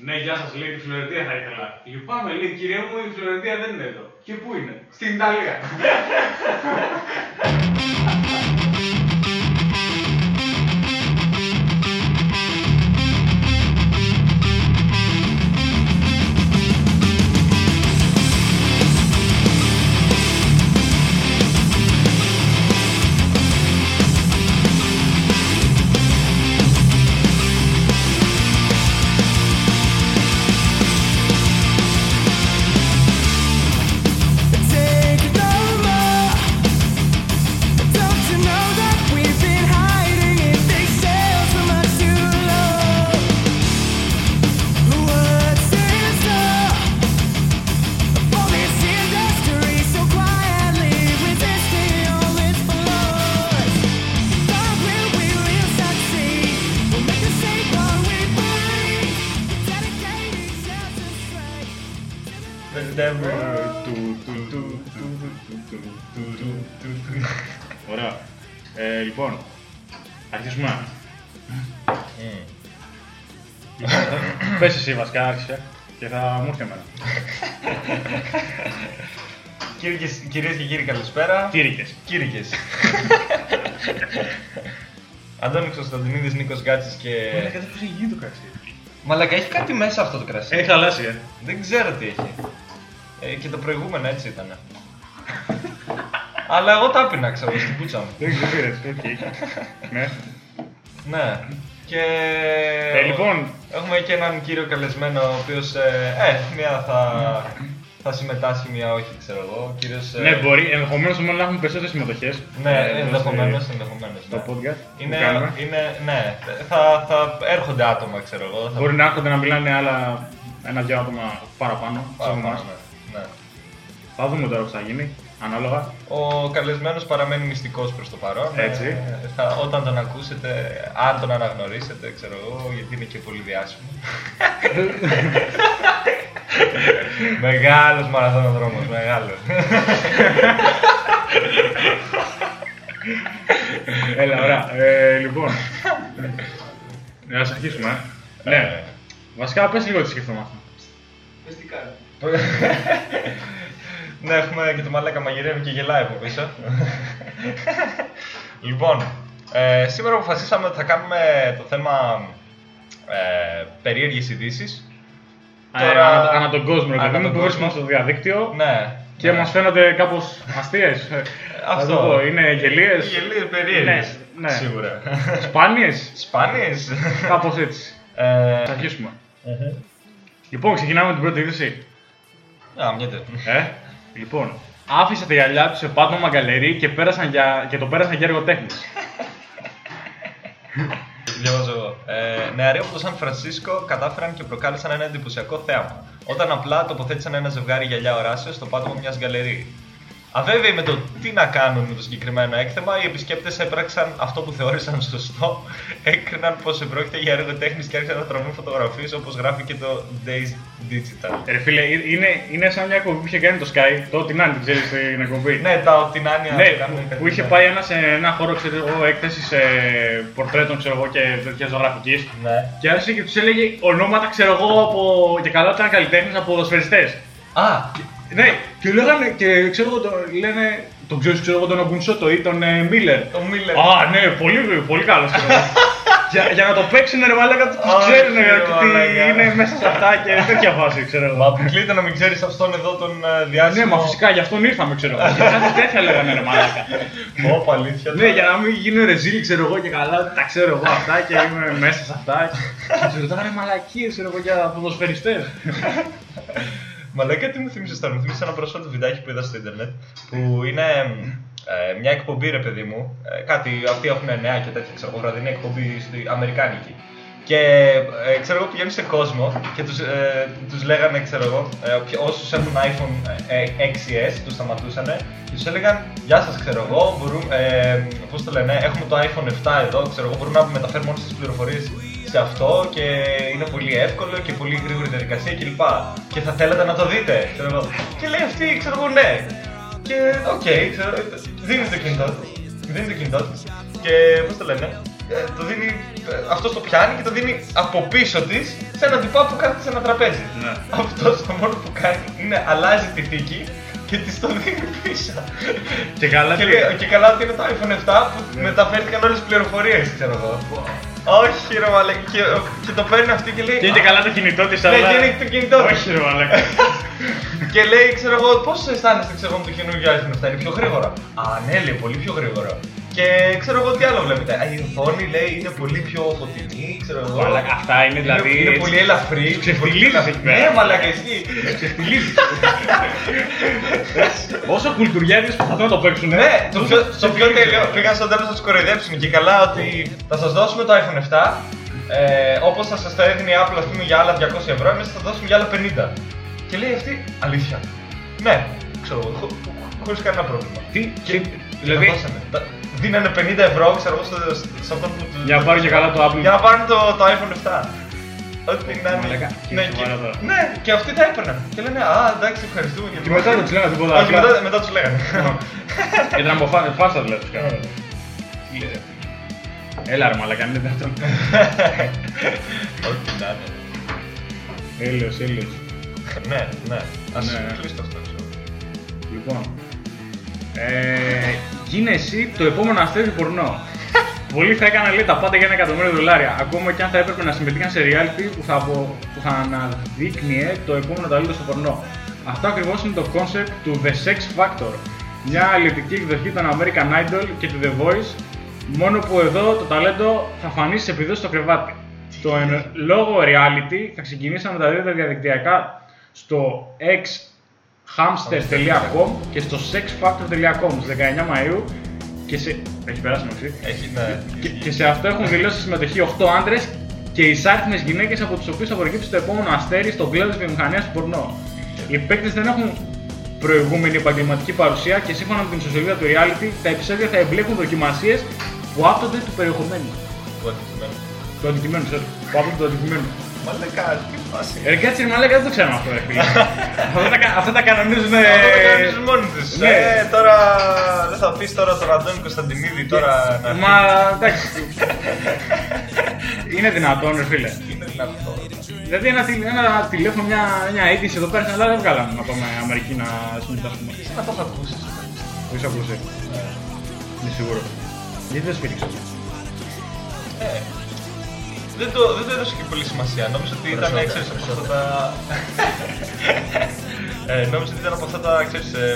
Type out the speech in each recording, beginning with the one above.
Ναι, γεια σας, λέει τη Φλωρεντία θα ήθελα. Λυπάμαι, λέει κυρία μου, η Φλωρεντία δεν είναι εδώ. Και πού είναι, στην Ιταλία. εσύ βασικά, άρχισε. Και θα μου έρθει εμένα. Κύριες, κυρίες και κύριοι, καλησπέρα. Κήρυκες. Κήρυκες. Αντώνης Κωνσταντινίδης, Νίκος Γκάτσης και... Κάτι πώς έχει γίνει το κρασί. Μαλάκα, έχει κάτι μέσα αυτό το κρασί. Έχει χαλάσει, ε. Δεν ξέρω τι έχει. Ε, και το προηγούμενο έτσι ήταν. Αλλά εγώ τα 'πινα, ξέρω, στην πούτσα μου. Δεν ξέρω, οκ. Ναι. Ναι. Και... Ε, λοιπόν, Έχουμε και έναν κύριο καλεσμένο, ο οποίος, ε, ε, μία θα, θα συμμετάσχει, μία όχι, ξέρω εγώ. Ο κύριος, ε, ναι, μπορεί. Ενδεχομένως μόνο να έχουμε περισσότερες συμμετοχές. Ναι, ενδεχομένως, ενδεχομένως. Το ναι. podcast. Είναι, που κάνουμε. είναι, ναι, θα, θα έρχονται άτομα, ξέρω εγώ. Θα Μπορεί να έρχονται να μιλάνε άλλα ένα-δυο άτομα παραπάνω. σε παραπάνω, εμάς. ναι, ναι. Θα δούμε τώρα τι θα γίνει. Ανάλογα. Ο καλεσμένος παραμένει μυστικός προς το παρόν. Έτσι. Ε, θα, όταν τον ακούσετε, αν τον αναγνωρίσετε, ξέρω εγώ, γιατί είναι και πολύ διάσημο. μεγάλος μαραθώνοδρόμος, μεγάλος. Έλα, ωραία. Ε, λοιπόν. Να ας αρχίσουμε. ε. Ναι. Βασικά, πες λίγο τι σκεφτόμαστε. ναι, έχουμε και το μαλάκα μαγειρεύει και γελάει από πίσω. λοιπόν, ε, σήμερα αποφασίσαμε ότι θα κάνουμε το θέμα ε, περίεργες ειδήσεις. Τώρα... Τώρα- Ανά, ανά τον κόσμο, ρε Ανά παιδί μου, τον που βρίσκουμε κόσμο. στο διαδίκτυο Ναι. και ναι. μας φαίνονται κάπως αστείες. Αυτό. Θα το πω, είναι γελίες. Γελίες περίεργες. Ναι, ναι. Σίγουρα. Σπάνιες. Σπάνιες. Κάπως έτσι. ε, Θα αρχίσουμε. Λοιπόν, ξεκινάμε με την πρώτη είδηση. Α, μιέτε. Ε, λοιπόν, άφησε τα γυαλιά του σε πάτωμα γκαλερί και, πέρασαν για, και το πέρασαν για έργο τέχνης. Διαβάζω εγώ. Ε, νεαροί από το Σαν Φρανσίσκο κατάφεραν και προκάλεσαν ένα εντυπωσιακό θέαμα. Όταν απλά τοποθέτησαν ένα ζευγάρι γυαλιά οράσεως στο πάτωμα μιας γκαλερί. Αβέβαιοι με το τι να κάνουν με το συγκεκριμένο έκθεμα, οι επισκέπτες έπραξαν αυτό που θεώρησαν σωστό. Έκριναν πως επρόκειται για έργο τέχνης και άρχισαν να τραβούν φωτογραφίες όπως γράφει και το Days Digital. Ε, Ρε φίλε, ε- είναι, είναι σαν μια εκπομπή που είχε κάνει το Sky, το την Άννη, ξέρει την εκπομπή. Ναι, τα ότι να είναι. Ναι, που, που είχε πάει ένα σε ένα χώρο ξέρω εγώ, έκθεσης ε, πορτρέτων ξέρω εγώ, και τέτοια ζωγραφικής. Ναι. Και άρχισε και τους έλεγε ονόματα ξέρω εγώ από. και καλά ήταν καλλιτέχνες από ποδοσφαιριστέ. Α, Ναι, και λέγανε και ξέρω εγώ, το, λένε. Τον ξέρεις, ξέρω εγώ, τον Ογκουνσότο ή τον ε, Μίλλερ. το Μίλλερ. Α, ναι, πολύ, πολύ καλός. για, για να το παίξουν ρε μαλάκα, τους Α, ξέρουν ρε, ρε, τι μαλάκα. είναι μέσα σε αυτά και τέτοια φάση, ξέρω Μα εγώ. αποκλείται να μην ξέρεις αυτόν εδώ τον ε, διάσημο. Ναι, μα φυσικά γι' αυτόν ήρθαμε, ξέρω εγώ. Και κάτι τέτοια λέγανε ρε μαλάκα. Ωπα, αλήθεια. Ναι, για να μην γίνω ρεζίλ, ξέρω εγώ και καλά, τα ξέρω εγώ αυτά και είμαι μέσα σε αυτά. Και τους ρωτάνε μαλακίες, ξέρω εγώ, για ποδοσφαιριστές. Μαλάκα τι μου θύμισες τώρα, μου θύμισες ένα πρόσφατο βιντεάκι που είδα στο ίντερνετ που είναι ε, μια εκπομπή ρε παιδί μου, ε, κάτι, αυτοί έχουν νέα και τέτοια, ξέρω εγώ, βραδινή εκπομπή στη Αμερικάνικη. Και ε, ξέρω εγώ πηγαίνουν σε κόσμο και τους, ε, τους λέγανε, ξέρω εγώ, ε, όποι- όσους έχουν iPhone ε, 6s, τους σταματούσανε και τους έλεγαν Γεια σας, ξέρω εγώ, μπορούμε, ε, πώς το λένε, έχουμε το iPhone 7 εδώ, ξέρω εγώ, μπορούμε να μεταφέρουμε όλες τις πληροφορίες σε αυτό και είναι πολύ εύκολο και πολύ γρήγορη διαδικασία κλπ. Και θα θέλατε να το δείτε, ξέρω εγώ. Και λέει αυτή, ξέρω εγώ, ναι. Και οκ, ξέρω, δίνει το κινητό του. Δίνει το κινητό του. Και πώς το λένε. ε, το δίνει, αυτός το πιάνει και το δίνει από πίσω της σε έναν τυπά που κάθεται σε ένα τραπέζι. Ναι. Αυτός το μόνο που κάνει είναι αλλάζει τη θήκη και της το δίνει πίσω. Και καλά και, τι λέει, ήταν. και καλά ότι είναι το iPhone 7 που Ναι. μεταφέρθηκαν όλες τις πληροφορίες, ξέρω εγώ. Όχι, ρε μαλάκα. Και, και το παίρνει αυτή και λέει. Και είναι «Α, καλά το κινητό της, Ναι, αλλά... και είναι το κινητό της. Όχι ρε μαλάκα. Και λέει, ξέρω εγώ, πώς αισθάνεστε, ξέρω εγώ, με το καινούργιο iPhone 7, είναι πιο γρήγορα. Α, ναι, λέει, πολύ πιο γρήγορα. Και ξέρω εγώ τι άλλο βλέπετε. Α, η οθόνη λέει είναι πολύ πιο φωτεινή, ξέρω εγώ. Μαλάκα, αυτά είναι δηλαδή... Είναι, είναι πολύ ελαφρύ. ξεφτιλίζεις πολύ- εκεί πέρα. Ναι, μαλάκα, ισχύει. Ξεφτιλίζεις. Όσο κουλτουριάδες προσπαθούν να το παίξουν, Ναι, το πιο, το πιο ξεφτιλίζεις. τέλειο. Πήγαν στο τέλος να τους κοροϊδέψουν και καλά ότι θα σας δώσουμε το iPhone 7. Ε, Όπως θα σας το έδινε η Apple ας πούμε, για άλλα 200 ευρώ, εμείς θα το δώσουμε για άλλα 50. Και λέει αυτή, αλήθεια. Ναι, ξέρω εγώ, χωρίς κανένα πρόβλημα. Τι, Και τι, δηλαδή, τα δώσανε. Τα- Δίνανε 50 ευρώ, ξέρω εγώ, στο- σε αυτό που. του- Για να πάρουν και καλά το Apple. Για να πάρουν το, το iPhone 7. Ό,τι να είναι. Μαλάκα, Ναι, και και, σοβαρά τώρα. ναι, και αυτοί τα έπαιρναν. Και λένε, Α, εντάξει, ευχαριστούμε. Και μετά δεν τους λέγανε τίποτα. Όχι, απλά- μετά, μετά τους λέγανε. Ήταν από φά- φάρσα δηλαδή τους κάνανε. Έλα ρε μαλάκα, αν είναι δυνατόν. Ό,τι να είναι. Έλεος, έλεος. Ναι, ναι. Ας Ναι. κλείσει το αυτό. ξέρω. Λοιπόν. Ε, γίνε εσύ το επόμενο αστέρι του πορνό. Πολλοί θα έκαναν λέει τα πάντα για ένα εκατομμύριο δολάρια. Ακόμα και αν θα έπρεπε να συμμετείχαν σε reality που θα, απο, που θα αναδείκνυε το επόμενο ταλέντο στο πορνό. Αυτό ακριβώς είναι το concept του The Sex Factor. Μια αλληλετική εκδοχή των American Idol και του The Voice. Μόνο που εδώ το ταλέντο θα φανεί σε επιδόσεις στο κρεβάτι. Το εν λόγω reality θα ξεκινήσει να μεταδίδεται διαδικτυακά στο xhamster.com και στο sexfactor.com στις 19 Μαΐου και σε... Έχει περάσει μέχρι. Έχει, ναι. Και, και σε αυτό έχουν δηλώσει συμμετοχή 8 άντρες και εισάριθμες γυναίκες από τους οποίους θα προκύψει το επόμενο αστέρι στον κλάδο της βιομηχανίας του πορνό. Οι παίκτες δεν έχουν προηγούμενη επαγγελματική παρουσία και σύμφωνα με την ιστοσελίδα του reality, τα επεισόδια θα εμπλέκουν δοκιμασίες που άπτονται του περιεχομένου. Το αντικειμένο. Του αντικειμένου, sorry. Που άπτονται του αντικειμένου. Μαλάκα, τι φάση. Ε, κάτσε ρε μαλάκα, δεν το ξέραμε αυτό, ρε φίλε. αυτά, τα, κα- αυτά τα κανονίζουν. ε, Αυτό το κάνεις μόνοι τους. ναι. Ε, τώρα δεν θα πεις τώρα τον Αντώνη Κωνσταντινίδη τώρα να Μα εντάξει. είναι δυνατόν, ρε φίλε. Είναι δυνατό. Δηλαδή ένα, τηλε- ένα τηλέφωνο, μια, μια αίτηση εδώ πέρα στην Ελλάδα δεν βγάλαμε να πάμε Αμερική να συμμετάσχουμε. Εσύ να το έχω ακούσεις. Το έχεις ακούσει. Είμαι σίγουρος. Γιατί δεν σφίριξε. Ε, δεν το, δεν το έδωσε και πολύ σημασία. Νόμιζα ότι ήταν Περισσότερα, ξέρεις, από αυτά τα. ε, νόμιζα ότι ήταν από αυτά τα ξέρεις, ε,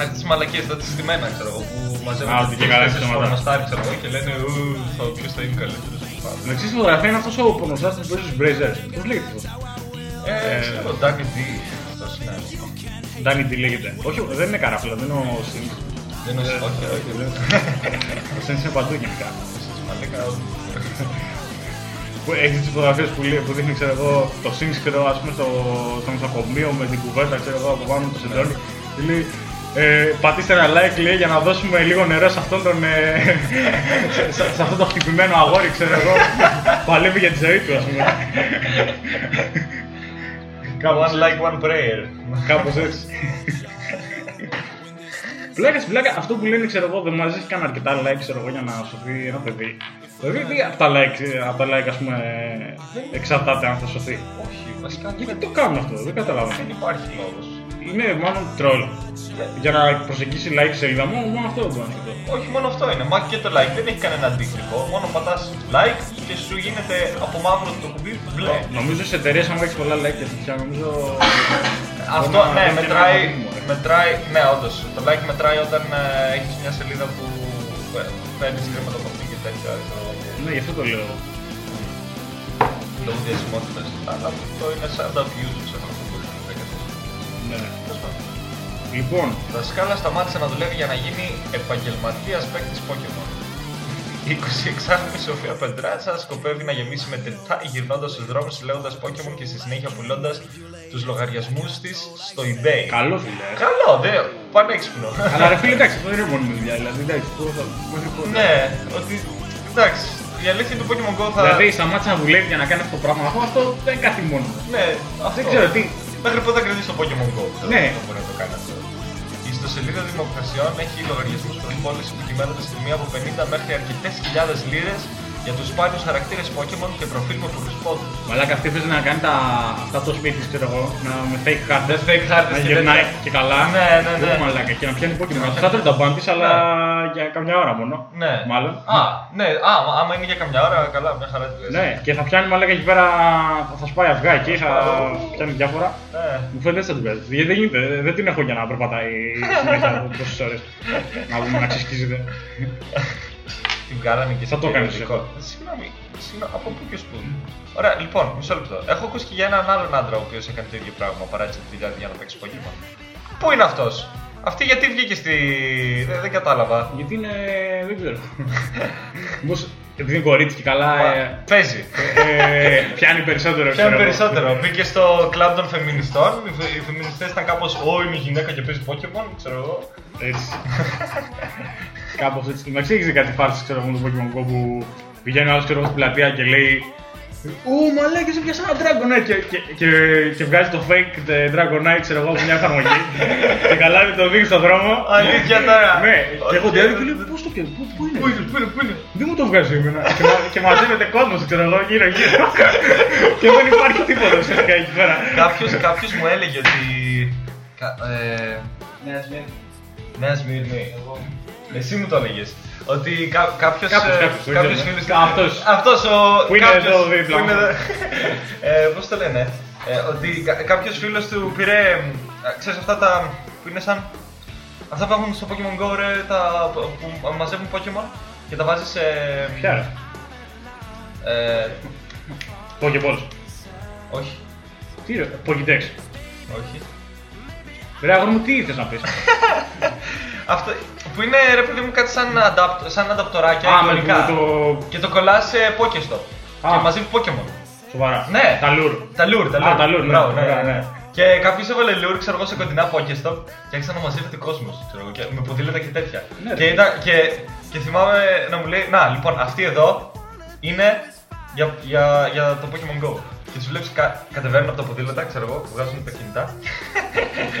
αυτές τις μαλακίες, τα συστημένα ξέρω εγώ, που μαζεύουν Α, ότι και καλά ψέματα. πορνοστάρι, ξέρω εγώ και λένε «Ου, θα- ποιος θα είναι καλύτερος. Με εξή φωτογραφία είναι αυτός ο πορνοστάς που παίζει στους Brazers. Πώς λέγεται αυτός; Ε, ξέρω, Ντάκι D. Αυτός είναι. Ντάνι τι λέγεται. Όχι, δεν είναι καράφλα, δεν είναι ο Σιν. Δεν είναι Ε, όχι, όχι. δεν- Ο Σιν είναι παντού γενικά. Μαλάκα, Που έχεις τις φωτογραφίες που, λέει- που δείχνει ξέρω εγώ, το Σιν ξέρω, ας πούμε, στο, στο νοσοκομείο με την κουβέρτα ξέρω εγώ, από πάνω το σεντόνι. Και λέει, ε, πατήστε ένα like λέει, για να δώσουμε λίγο νερό σε αυτόν τον. Ε, σε, σε- σε αυτό το χτυπημένο αγόρι, ξέρω εγώ. Παλεύει για τη ζωή του, ας πούμε. Κάπως One like one prayer. Κάπως έτσι. Πλάκα στην πλάκα, αυτό που λένε, ξέρω εγώ, δεν μαζί έχει κάνει αρκετά like, ξέρω εγώ, για να σωθεί ένα παιδί. Δηλαδή, τι από τα like, από τα like, ας πούμε, εξαρτάται αν θα σωθεί. Όχι, βασικά Γιατί το κάνουν αυτό, δεν καταλαβαίνω. δεν υπάρχει λόγος. Είναι μάλλον troll. Για να προσεγγίσει like σελίδα μου, μόνο αυτό δεν μπορεί να σκεφτώ. Όχι μόνο αυτό είναι. Μα και το like δεν έχει κανένα αντίκτυπο. Μόνο πατάς like και σου γίνεται από μαύρο το κουμπί μπλε. Νομίζω σε εταιρείες, αν έχεις πολλά like και τέτοια, νομίζω. Αυτό μπορεί να ναι, δίνει και ένα μετράει, αλγόριθμο, ρε. μετράει, ναι, όντως. Το like μετράει όταν ε, έχεις μια σελίδα που παίρνεις χρήματα από αυτή και τέτοια. ξέρω εγώ, και Ναι, γι' αυτό το λέω. Λόγω διασημότητα. Αλλά αυτό είναι σαν τα views, ξέρω εγώ, που μπορείς να κάνεις. Ναι. Τέλος πάντων. Λοιπόν, Η δασκάλα σταμάτησε να δουλεύει για να γίνει επαγγελματίας παίκτης Pokémon. Η 26χρονη Σοφία Πεντράτσα σκοπεύει να γεμίσει με τετά γυρνώντας στους δρόμους συλλέγοντα Pokémon και στη συνέχεια πουλώντας τους λογαριασμούς της στο eBay. καλό φίλε. Καλό, δε, πανέξυπνο. Αλλά ρε φίλε, εντάξει, αυτό δεν είναι μόνη δουλειά. Δηλαδή, εντάξει, πού θα. Μέχρι πότε. ναι, ότι. Εντάξει, η αλήθεια του Pokémon Go θα. Δηλαδή, σταμάτησε να δουλεύει για να κάνει αυτό το πράγμα. Αυτό, αυτό δεν είναι κάτι μόνο. ναι, αυτό. Δεν ξέρω τι. Μέχρι πότε θα κρατήσει το Pokémon Go. ξέρω, Ναι. θα μπορεί να το κάνει αυτό. Η ιστοσελίδα δημοκρασιών έχει λογαριασμού προσπώληση που κυμαίνονται στη μία από 50 μέχρι αρκετές χιλιάδες λίρες για τους σπάνιους χαρακτήρες Pokémon και προφίλ με πολλού πόντου. Μαλάκα αυτή θέλει να κάνει τα... αυτά το σπίτι της, ξέρω εγώ, να... με fake χάρτες, fake χάρτες να και γυρνάει τέτοια. και καλά. Ναι, ναι, ναι. Ω, μαλάκα, και να πιάνει Pokemon. Θα τρώει τα μπαν της, αλλά για καμιά ώρα μόνο. Ναι. Μάλλον. Α, ναι, α, άμα είναι για καμιά ώρα, καλά, μια χαρά τη λες. Ναι, και θα πιάνει μαλάκα εκεί πέρα, θα, θα σπάει αυγά εκεί, θα πιάνει διάφορα. Ναι. Μου φαίνεται έτσι θα την παίζει. Γιατί δεν γίνεται, δεν την έχω για να περπατάει συνέχεια τόσες ώρες. Να βγούμε να ξεσκίζεται. Την κάνανε και Θα το σε κάνεις περιοδικό. εσύ. Συγγνώμη, συγγνώμη, από πού και ως πού. Ωραία, λοιπόν, μισό λεπτό. Έχω ακούσει και για έναν άλλον άντρα ο οποίος έκανε το ίδιο πράγμα. Παράτησε τη δουλειά του για να παίξει Pokemon. Πού είναι αυτός, Αυτή γιατί βγήκε στη. Δεν, δεν κατάλαβα. Γιατί είναι, δεν ξέρω. Μήπως επειδή είναι κορίτσι και καλά, Μα, ε, Παίζει. ε, πιάνει περισσότερο. Πιάνει ξέρω εγώ. περισσότερο. Μπήκε στο κλαμπ των φεμινιστών. Οι, φε- οι φεμινιστές ήταν κάπως Ω, είναι γυναίκα και παίζει Pokemon, ξέρω εγώ. Έτσι. Κάπως έτσι. Με εξήγησε κάτι φάρσης, ξέρω εγώ, με το Pokemon Go που πηγαίνει ο άλλος ξέρω εγώ, στην πλατεία και λέει Ω, μαλάκα, σε πιάσα ένα Dragonite και, και, και, και βγάζει το fake the Dragonite, ξέρω εγώ, από μια εφαρμογή. και καλά το δείχνει στον δρόμο. Αλήθεια τώρα. Ναι, και εγώ Όχι, διάβηκα και ε, λέω πώς το πιάνει, πού, πού είναι; Πού είναι, πού είναι, πού είναι; Δεν μου το βγάζει εμένα. και, μα, και μαζεύεται κόσμος, ξέρω εγώ, γύρω γύρω. και δεν υπάρχει τίποτα ουσιαστικά εκεί πέρα. Κάποιος, κάποιος μου έλεγε ότι... κα- ε, Νέα Σμύρνη. Εσύ μου το έλεγες. Ότι κα, κάποιος Κάποιος, κάποιος, δεν κάποιος ξέρω. φίλος. Αυτός. Αυτός ο. Που είναι κάποιος- εδώ δίπλα που είναι μου. εδώ. ε, Πώς το λένε; Ε, ότι κάποιος φίλος του πήρε. ε, Ξέρεις αυτά τα. που είναι σαν. Αυτά που έχουν στο Pokemon Go ρε, τα, που μαζεύουν Pokemon και τα βάζεις σε. Ποια ρε. Ε, Pokeballs. όχι. Τι ρε, Pokédex. Όχι. Ρε αγόρι μου, τι θες να πεις; Αυτό που είναι ρε παιδί μου κάτι σαν, adapt, σαν ανταπτοράκια Α, με εικονικά. το- το- Και το κολλάς σε Pokestop. Α. Και μαζί Pokemon. Σοβαρά. Ναι. Τα λουρ. Τα lure, τα Α, lure. τα lure, ναι, Μπράβο, ναι, ωραία, ναι, ναι. Ναι. Και κάποιος έβαλε lure, ξέρω εγώ, σε κοντινά Pokestop και άρχισε να μαζεύεται κόσμο. Και με ποδήλατα και τέτοια. Ναι, και, ρε. ήταν, και, και θυμάμαι να μου λέει, Να, λοιπόν, αυτή εδώ είναι για, για, για το Pokemon Go. Και του βλέπει κα, κατεβαίνουν από τα ποδήλατα, ξέρω εγώ, βγάζουν τα κινητά.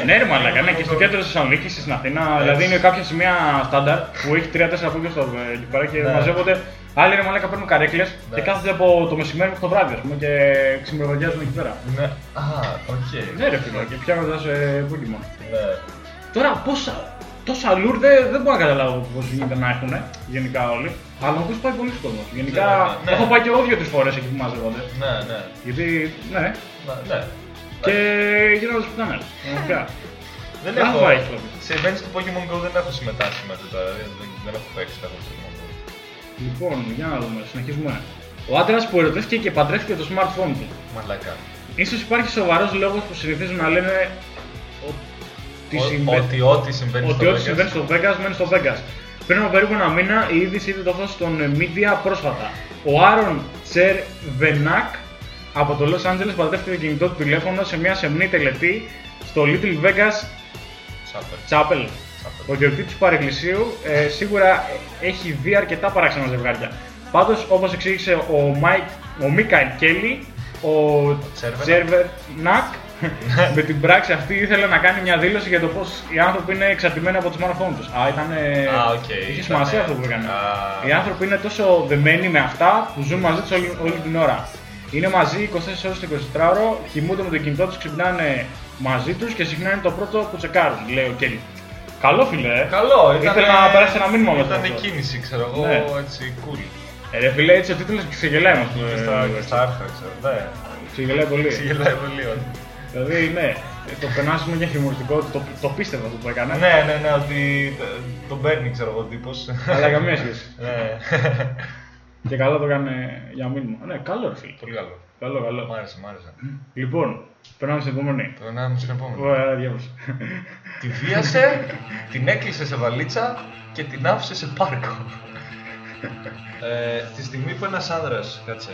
Ναι, ρε μαλάκα, ναι, και στο κέντρο της Θεσσαλονίκης, στην Αθήνα. Δηλαδή είναι κάποια σημεία στάνταρ που έχει 3-4 πόντια στο ε, εκεί πέρα και Ναι. μαζεύονται. Άλλοι ρε μαλάκα παίρνουν καρέκλες Ναι. και κάθονται από το μεσημέρι μέχρι το βράδυ, ας πούμε, και ξημεροβαδιάζουν εκεί πέρα. Ναι. Α, οκ. Ναι, ρε φίλε, και πιάνοντα ε, Pokemon. Ναι. Τώρα πόσα. Τόσα λουρ δεν, δεν μπορώ να καταλάβω πώς γίνεται να έχουν γενικά όλοι. Αλλά μου πάει πολύ κόσμο. Γενικά Ναι, ναι. έχω πάει και εγώ δύο-τρει φορές εκεί που μαζεύονται. Ναι, ναι. Γιατί, ναι, Ναι, ναι. και γίνονται σπιτάνε. Πραγματικά. Δεν Μπράβο, έχω. έχει, δηλαδή. Σε events του Pokemon Go δεν έχω συμμετάσχει μέχρι τώρα. Δεν, δεν, δεν έχω παίξει καθόλου στο Pokemon Go. Λοιπόν, για να δούμε, συνεχίζουμε. Ο άντρας που ερωτεύτηκε και παντρεύτηκε το smartphone του. Μαλακά. Ίσως υπάρχει σοβαρός λόγος που συνηθίζουν να λένε ότι Ο- συμβαίνει. Ότι ό,τι συμβαίνει Ότι στο ό,τι Vegas. συμβαίνει στο Vegas μένει στο Vegas. Πριν από περίπου ένα μήνα η είδηση είδε το φως στον media πρόσφατα. Ο Άρον Τσερ Βενάκ από το Los Angeles παντρεύτηκε το κινητό του τηλέφωνο σε μια σεμνή τελετή στο Little Vegas Σάπερ. Chapel. Chapel. Ο ιδιοκτήτης του παρεκκλησίου ε, σίγουρα έχει δει αρκετά παράξενα ζευγάρια. Πάντως, όπως εξήγησε ο, Μάικ, ο Μίκαελ Κέλλη, ο Τσέρβερ. Τσέρβερ Νακ με την πράξη αυτή ήθελε να κάνει μια δήλωση για το πώς οι άνθρωποι είναι εξαρτημένοι από το smartphone τους. Α, ήταν. Α, οκ, Είχε ήταν- σημασία αυτό που έκανε. Α. Οι άνθρωποι είναι τόσο δεμένοι με αυτά που ζουν μαζί τους όλη, όλη την ώρα. Είναι μαζί 24 ώρες το 24ωρο, κοιμούνται με το κινητό τους, ξυπνάνε μαζί τους και συχνά είναι το πρώτο που τσεκάρουν, λέει ο Κέλλης. Καλό φιλέ, ε. Καλό, ήταν. Ήθελε να περάσει ένα μήνυμα με Ήταν αυτό. κίνηση, ξέρω εγώ, Ναι. έτσι, cool. Ε, ρε φιλέ, έτσι ο τίτλος ξεγελάει μας. Και ε, στα, ε, και στα άρθρα, ξέρω. Ναι. Ξεγελάει πολύ. Ξεγελάει πολύ. Όντως. Δηλαδή, ναι, ε, το περνάσουμε για χιουμοριστικό, το, το πίστευα αυτό που έκανε. Ναι, ναι, ναι, ότι το- τον παίρνει, ξέρω εγώ, ο τύπος. Αλλά καμία σχέση. Ναι. Και καλά το έκανε για μήνυμα. Ναι, καλό ρε φίλε. Πολύ καλό. Καλό, Μ' καλό. άρεσε, μ' άρεσε. Λοιπόν, περνάμε στην επόμενη. Περνάμε στην επόμενη. Ωραία, διάβασε. Τη βίασε, την έκλεισε σε βαλίτσα και την άφησε σε πάρκο. ε, τη στιγμή που ένας άνδρας, κάτσε,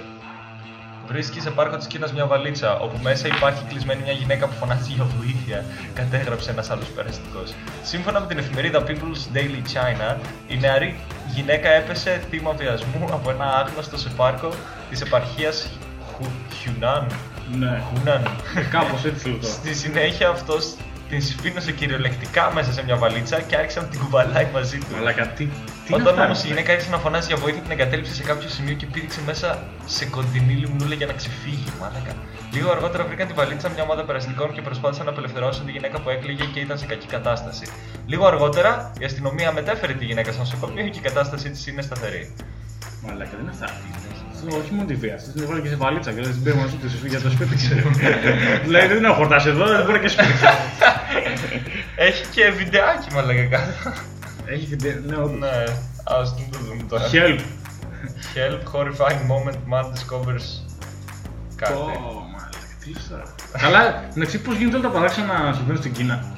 βρίσκεις σε πάρκο της Κίνας μια βαλίτσα όπου μέσα υπάρχει κλεισμένη μια γυναίκα που φωνάζει για βοήθεια, κατέγραψε ένας άλλος περαστικός. Σύμφωνα με την εφημερίδα People's Daily China, η νεαρή γυναίκα έπεσε θύμα βιασμού από ένα άγνωστο σε πάρκο της επαρχίας Χου- Χιουνάν. Ναι, Χουνάν. κάπως έτσι λεπτό. Στη συνέχεια αυτός την συσπείρωσε κυριολεκτικά μέσα σε μια βαλίτσα και άρχισε να την κουβαλάει μαζί του. Μαλάκα, τι. Τι Όταν είναι όμως αυτά, η γυναίκα άρχισε να φωνάζει για βοήθεια, την εγκατέλειψε σε κάποιο σημείο και πήδηξε μέσα σε κοντινή λιμνούλα για να ξεφύγει. Μαλάκα. Λίγο αργότερα βρήκαν τη βαλίτσα μια ομάδα περαστικών και προσπάθησαν να απελευθερώσουν τη γυναίκα που έκλαιγε και ήταν σε κακή κατάσταση. Λίγο αργότερα η αστυνομία μετέφερε τη γυναίκα στο νοσοκομείο και η κατάστασή της είναι σταθερή. Μαλάκα, δεν είναι αυτά. Αυτό όχι μόνο τη βία. Αυτό την έβαλε και σε βαλίτσα και δεν την πήρε μαζί του για το σπίτι, ξέρω. Δηλαδή δεν έχω χορτάσει εδώ, δεν μπορεί και σπίτι. Έχει και βιντεάκι μαλάκα κάτω. Έχει βιντεο, ναι, όντως. ναι, ας το δούμε τώρα. Help. Help, horrifying moment, man discovers κάτι. Ω, μαλάκα, τι λες τώρα. Καλά, εντάξει, πώς γίνεται όλα τα παράξενα να συμβαίνουν στην Κίνα.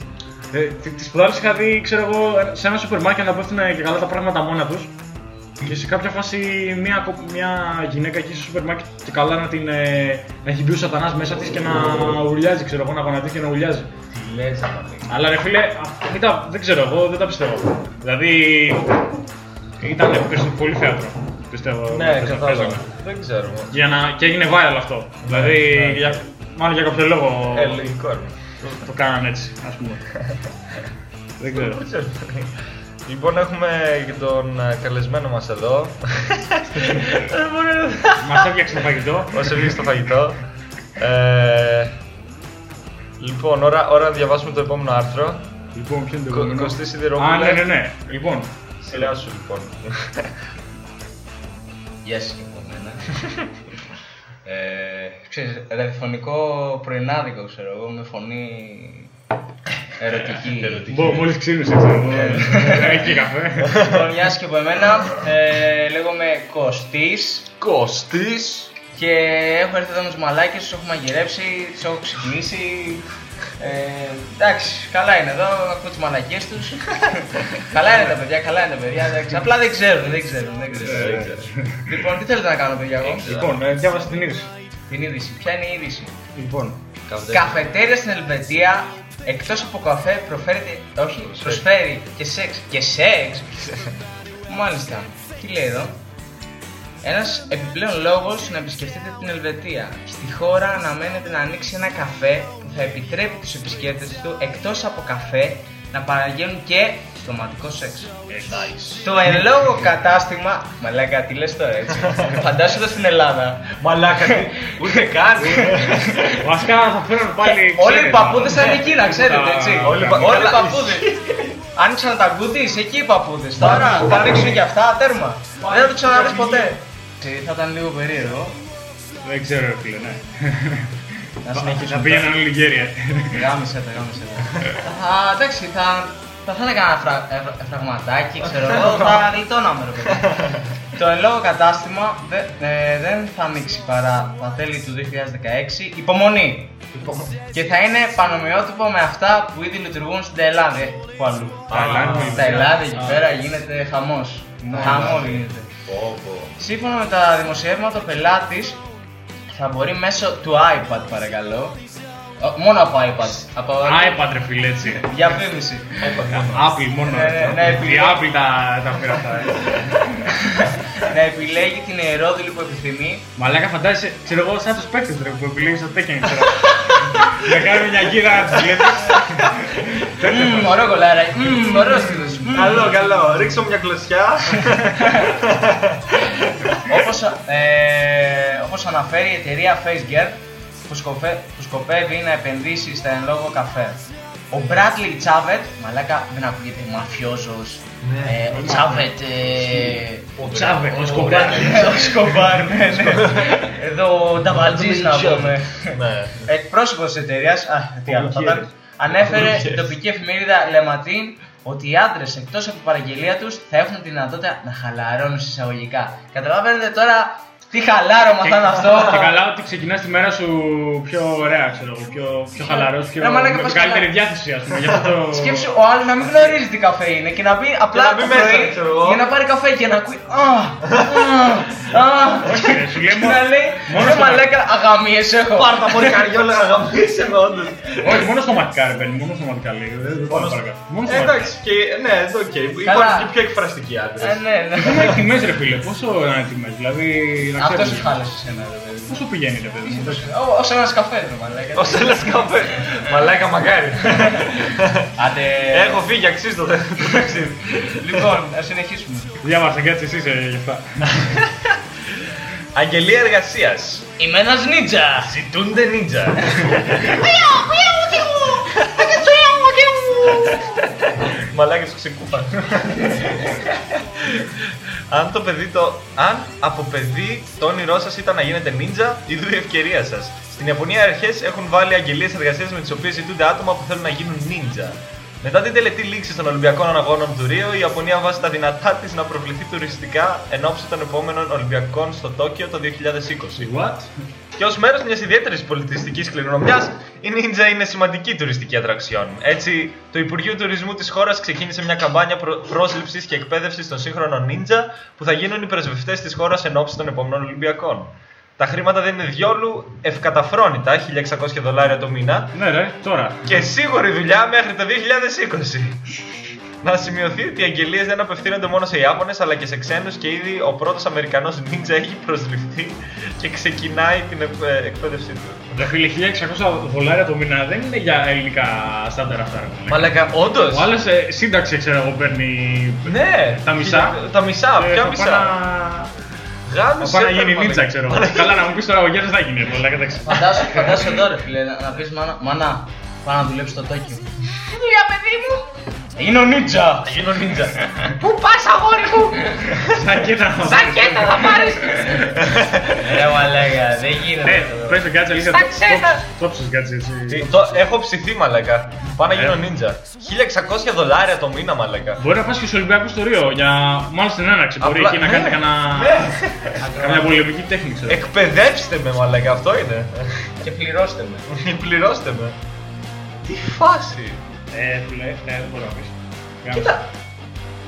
Ε, τις σπουδάρε είχα δει, ξέρω εγώ, σε ένα σούπερ μάρκετ να πέφτουν και καλά τα πράγματα μόνα τους. Και σε κάποια φάση μια, κο- μια γυναίκα εκεί στο σούπερ μάρκετ και καλά να, την, ε, να έχει μπει ο σατανάς μέσα της και να ουλιάζει, ξέρω εγώ, να γονατίζει και να ουλιάζει. Τι λες, μαλάκα. Αλλά ρε φίλε, α- ήταν, δεν ξέρω, εγώ δεν τα πιστεύω. Δηλαδή, ήταν πολύ θέατρο, πιστεύω. Ναι, παίζανε. κατάλαβα. Δεν ξέρω. Για να, και έγινε viral αυτό. δηλαδή, ναι. για, μάλλον για κάποιο λόγο Ε, λογικό είναι. το, το κάνανε έτσι, ας πούμε. δεν ξέρω. Δεν ξέρω. Λοιπόν, έχουμε και τον ε, καλεσμένο μας εδώ. Μας έφτιαξε το φαγητό. Όσο βγήκε στο φαγητό. Ε, λοιπόν, ώρα, ώρα να διαβάσουμε το επόμενο άρθρο. Λοιπόν, ποιο είναι το Κο- επόμενο; Κωστή Σιδηρόπουλε. Α, ναι, ναι, ναι. Λοιπόν, Σειρά σου, λοιπόν. Γεια σας και από μένα. ε, ξέρεις, ραδιοφωνικό πρωινάδικο, ξέρω εγώ, με φωνή ερωτική. Ερωτική. μόλις ξύπνησε, ξέρω εγώ. Έχει και καφέ. λοιπόν, γεια σας και από εμένα. Ε, λέγομαι Κωστής Κωστής. Και έχω έρθει εδώ με τους μαλάκες, τους έχω μαγειρέψει, τους έχω ξυπνήσει. Ε, εντάξει, καλά είναι εδώ, ακούω τις μαλακίες τους. καλά είναι τα παιδιά, καλά είναι τα παιδιά. εντάξει. Απλά δεν ξέρουν, δεν ξέρουν, δεν ξέρουν. Δεν ξέρω. λοιπόν, τι θέλετε να κάνω, παιδιά, εγώ; Λοιπόν, ε, διάβασα την είδηση. Την είδηση. Ποια είναι η είδηση; Λοιπόν, Καφετέρια στην Ελβετία εκτός από καφέ προφέρει, όχι, προσφέρει και σεξ. Και σεξ! Μάλιστα. Τι λέει εδώ; Ένας επιπλέον λόγος να επισκεφτείτε την Ελβετία. Στη χώρα αναμένεται να ανοίξει ένα καφέ που θα επιτρέπει τους επισκέπτες του εκτός από καφέ να παραγγέλνουν και στοματικό σεξ. Το εν λόγω κατάστημα. Μαλάκα, τι λες τώρα έτσι. Φαντάσου εδώ στην Ελλάδα. Μαλάκα, τι, ούτε καν. βασικά θα φέρουν πάλι. Όλοι οι ξέρετε, παππούδες θα είναι εκεί, να ξέρετε τα- έτσι. όλοι οι Όλοι πα- οι καλά. παππούδες. Άνοιξαν τα γκούτι, εκεί οι παππούδες. Τώρα θα ανοίξουν και αυτά, τέρμα. Δεν θα το ξαναδείς ποτέ. Θα ήταν λίγο περίεργο. Δεν ξέρω, ρε φίλε, ναι. Να Θα συνεχίσουμε. πήγαιναν όλοι Νιγέρια. Γάμισε τα, γάμισε τα. Θα, εντάξει, θα, θα φάνε κανένα φρα- ε, ε, φραγματάκι, ξέρω εγώ, θα γλιτώναμε ρε παιδί. Το εν λόγω κατάστημα δε- ε, δεν θα ανοίξει παρά τα τέλη του 2016. Υπομονή. Και θα είναι πανομοιότυπο με αυτά που ήδη λειτουργούν στην Ελλάδα. Πού αλλού. Ταϊλάνδη. Στην Ελλάδα εκεί πέρα γίνεται χαμός. Χαμό γίνεται. Πω, πω. Σύμφωνα με τα δημοσιεύματα, ο πελάτης θα μπορεί μέσω του iPad, παρακαλώ. Ω, Μόνο από iPad. Από iPad, ρε φίλε, έτσι. Διαφήμιση. Apple μόνο. Ναι, ναι, ναι, Η επειδή- Apple τα, τα φέρει αυτά. ε. να επιλέγει την ιερόδουλη που επιθυμεί. Μαλάκα φαντάζεσαι, ξέρω εγώ, σαν τους παίκτες ρε, που επιλέγεις στο Tekken, ξέρω. Να κάνουμε μια γύρα να τους βλέπεις. Μμμ, ωραίο κολάρα. Μμμ, ωραίο στήθος. Μμμ. Καλό, καλό. Ρίξω μια κλωσιά. Όπως, ε, όπως αναφέρει η εταιρεία FaceGear που, σκοπε, που σκοπεύει να επενδύσει στα εν λόγω καφέ. Ο Bradley Τσάβετ, μαλάκα δεν ακούγεται μαφιόζος, ε, ο Τσάβετ, ε, Ο Τσάβε, ο ο Σκομπάρ. ο Σκομπάρ, ναι, ναι. Εδώ ο Νταβατζής να πούμε. Ναι. Εκπρόσωπος της εταιρείας, τι άλλο θα ήταν, ανέφερε στην τοπική εφημερίδα Λεματίν ότι οι άντρες εκτός από την παραγγελία τους θα έχουν τη δυνατότητα να χαλαρώνουν συσσαγωγικά. Καταλαβαίνετε τώρα τι χαλάρωμα θα είναι αυτό. Και καλά ότι ξεκινάς τη μέρα σου πιο ωραία, ξέρω εγώ, πιο, πιο χαλαρός, πιο, Ρε μαλάκα, με πας καλύτερη καλά. διάθεση, ας πούμε. Γι' αυτό το... Σκέψου ο άλλος να μην γνωρίζει τι καφέ είναι και να μπει απλά να μπει το μέσα, πρωί ξέρω εγώ. για να πάρει καφέ και να ακούει. Α, α, α. Όχι, ρε, σου λέει Και μόνο- να λέει, μόνο ρε στο- μαλάκα αγαμίες έχω. Πάρ' τα πορικάρια όλα αγαμίσαι με όντως. Όχι, μόνο σωματικά, ρε παιδί, μόνο σωματικά λέει. Δεν δεν πάμε παρακάτω. Μόνο Ε, σωματικά. Εντάξει, και ναι, εδώ οκ. Υπάρχουν και πιο εκφραστικοί Ε, άντρες. ναι, ναι. Δεν είναι τιμές ρε φίλε, πόσο είναι τιμές, δηλαδή να Αυτός ξέρεις. σου χάλασε εσένα, ρε παιδί. Πώς σου πηγαίνει, ρε παιδί μου. Ω- Ως ένας καφέ, ρε μαλάκα. Ω ένας καφέ. Μαλάκα μακάρι. Άντε. Έχω φύγει, αξίζει το το ταξίδι. Λοιπόν, να συνεχίσουμε. Διάβασε κάτσε εσύ ε, γι' αυτά. Αγγελία εργασίας. Είμαι ένας νίτζα. Ζητούνται νίντζα. Μαλάκες του ξεκούφαν. Αν το παιδί το. Αν από παιδί το όνειρό σας ήταν να γίνετε νίντζα, ιδού η ευκαιρίας σας. Στην Ιαπωνία οι αρχές έχουν βάλει αγγελίες εργασίας με τις οποίες ζητούνται άτομα που θέλουν να γίνουν νίντζα. Μετά την τελετή λήξη των Ολυμπιακών Αγώνων του Ρίο, η Ιαπωνία βάζει τα δυνατά της να προβληθεί τουριστικά εν ώψη των επόμενων Ολυμπιακών στο Τόκιο το 2020. What? Και ω μέρος μιας ιδιαίτερης πολιτιστικής κληρονομιάς, η Ninja είναι σημαντική τουριστική ατραξιόν. Έτσι, το Υπουργείο Τουρισμού της χώρας ξεκίνησε μια καμπάνια προ- πρόσληψης και εκπαίδευσης των σύγχρονων Ninja που θα γίνουν οι πρεσβευτές της χώρας εν ώψη των επόμενων Ολυμπιακών. Τα χρήματα δεν είναι διόλου ευκαταφρόνητα, 1600 δολάρια το μήνα, Ναι, ρε, τώρα. και σίγουρη δουλειά μέχρι το 2020. Να σημειωθεί ότι οι αγγελίες δεν απευθύνονται μόνο σε Ιάπωνες αλλά και σε ξένους και ήδη ο πρώτος Αμερικανός νίντζα έχει προσληφθεί και ξεκινάει την εκ- ε, εκπαίδευσή του. Ρε φίλε, 1600 δολάρια το μήνα δεν είναι για ελληνικά στάνταρ αυτά. ρε μαλάκα. Μαλακα, όντως. Ο άλλος ε, σύνταξη, ξέρω εγώ, παίρνει. Ναι, Τα μισά. Τα μισά, ε, ποια θα μισά. πάει να- Γάμισε, Θα πάει να ρε, γίνει μαλακα. νίτσα, ξέρω εγώ. Καλά, να μου πεις τώρα ο Γιάννης θα γίνει. Μαλάκα, εντάξει. Φαντάσου, φαντάσου εδώ ρε φίλε, να, να πεις μάνα, μάνα, πάω να δουλέψει στο Τόκιο. Τι δουλειά παιδί μου! Έγινε ο νίτζα! Θα γίνω νίντζα. Πού πας αγόρι μου! Σακέτα. Σακέτα θα πάρεις! Ρε μαλάκα, δεν γίνεται. Ναι, αυτό. πες το κάτσε αλήθεια. Στα ξένα. Το ψες κάτσε εσύ. Τι, το- Έχω ψηθεί μαλακα. Πάω να γίνω Ε. νίντζα. 1600 δολάρια το μήνα μαλακα. Μπορεί να πας και στο Ολυμπιακό στο Ρίο για μάλλον στην έναρξη. Μπορεί Απλά- εκεί να ναι. κάνετε κανένα. Ναι. Καμιά πολεμική τέχνη, ξέρω. Εκπαιδεύστε με μαλακα, αυτό είναι. Και πληρώστε με. Πληρώστε με. Τι φάση. Ε, φίλε, ε, δεν μπορώ να πεις. Κοίτα.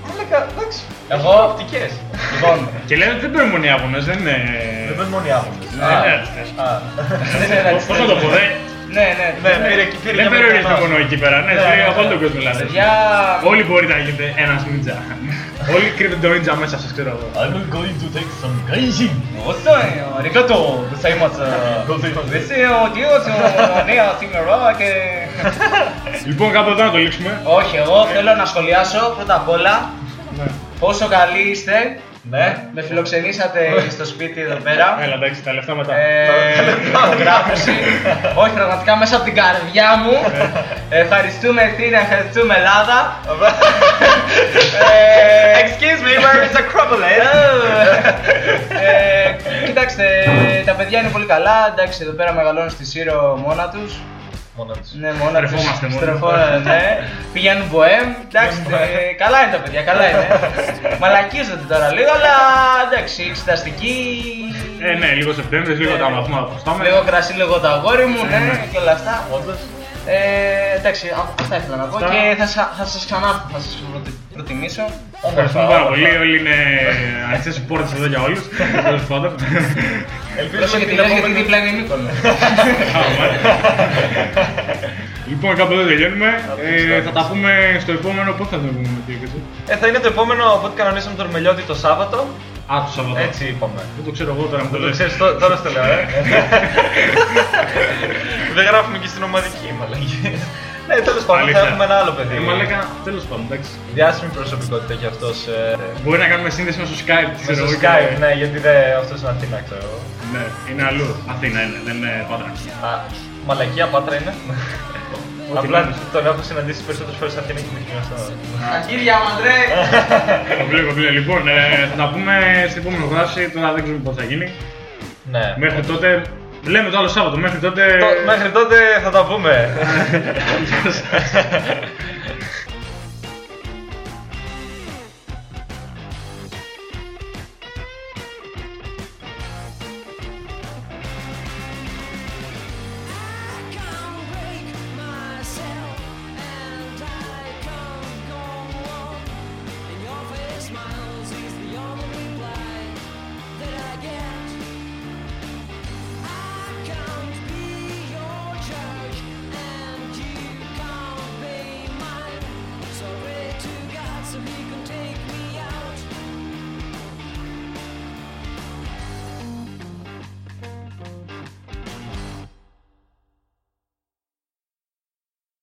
Μαλακα, εντάξει. Εγώ- Οπτικές. Λοιπόν, Και λένε ότι δεν παίρνουν μόνο οι Ιάπωνες, δεν είναι. Δεν παίρνουν μόνο οι άπονες. Δεν είναι ρατσιστές. Α. δεν είναι Πώς- Πώς να το πω, δεν. Ναι, ναι, Ναι, πήρε εκεί, πήρε Δεν για περιορίζεται Αμερικανός. μόνο εκεί πέρα, ναι, Ναι, σε ναι, από όλο ναι. τον κόσμο δηλαδή. Παιδιά, Όλοι μπορείτε να γίνετε ένας νίτζα. Όλοι κρύβονται orange μέσα σας, ξέρω εγώ. I'm going to take some crazy. Όσο, αρικάτω, γουσαϊμάς. Βεσέο, διός, νέα σήμερα και... Λοιπόν, κάπου εδώ να το λήξουμε. Όχι, εγώ θέλω να σχολιάσω πρώτα απ' όλα ναι. πόσο καλοί είστε. Ναι, με φιλοξενήσατε στο σπίτι εδώ πέρα. Έλα, εντάξει, τα λεφτά μετά. Ε, Υπογράφηση. Όχι, πραγματικά μέσα από την καρδιά μου. Ναι. Ευχαριστούμε Αθήνα, ευχαριστούμε Ελλάδα. Ε, Excuse me, where is the crumble ε, Κοιτάξτε, τα παιδιά είναι πολύ καλά. Εντάξει, εδώ πέρα μεγαλώνουν στη Σύρο μόνα τους. Μόνο τους. Ναι, μόνα τους. Στρεφόμαστε μόνοι. Στρεφό- ναι. Πηγαίνουν μποέμ. Εντάξει, ε, καλά είναι τα παιδιά, καλά είναι. Μαλακίζονται τώρα λίγο, αλλά εντάξει, εξεταστική. Ε, ναι, λίγο Σεπτέμβρη, λίγο τα μαθήματα που χρωστάμε. Λίγο κρασί, λίγο το αγόρι μου, ναι, ναι. και όλα αυτά. Όντως. Ε, εντάξει, α- αυτά ήθελα να πω Αυτά. και θα, σα- θα σας ξανά θα σας προτι- προτιμήσω. Ευχαριστούμε πάρα πολύ. Όλοι είναι ανοιχτέ οι πόρτε εδώ για όλους. Τέλος πάντων. Ελπίζουμε Πρόσεχε την τι λες, γιατί επόμενη... δίπλα είναι η Μύκονο. Λοιπόν, κάπου εδώ τελειώνουμε. Ε, Ευχαριστώ. θα τα πούμε στο επόμενο. Πότε θα το πούμε, τι έκανα. Ε, θα είναι το επόμενο από ό,τι κανονίσαμε τον Μελιώτη το Σάββατο. Α, το Σαββατό. Έτσι είπαμε. Δεν το ξέρω εγώ τώρα με το Δεν το λέω. ξέρεις, τω- τώρα στο λέω, ε. Δεν γράφουμε και στην ομαδική, μαλακή. Ναι, τέλος πάντων, θα Αλήθεια. έχουμε ένα άλλο παιδί. Ε, μα λέγα, τέλος πάντων, εντάξει. Διάσημη προσωπικότητα κι αυτός. ε, Μπορεί να κάνουμε σύνδεση με στο Skype. Με ξέρω στο εγώ, και- Skype, ναι, γιατί δεν, αυτός είναι Αθήνα, ξέρω εγώ. Ναι, είναι αλλού. Αθήνα είναι, δεν είναι Πάτρα. Α, μαλακία Πάτρα είναι. Ό,τι Απλά να είναι. τον έχω συναντήσει περισσότερες φορές στην Αθήνα και δεν ξέρω αυτό. Αγγύρια μου, Αντρέ! Κομπλέ, κομπλέ. Λοιπόν, ε, θα τα πούμε στην επόμενη γράψη. Τώρα δεν ξέρουμε πότε θα γίνει. Ναι. Μέχρι τότε. Λέμε το άλλο Σάββατο. Μέχρι τότε. Το- Μέχρι τότε θα τα πούμε. Γεια σας.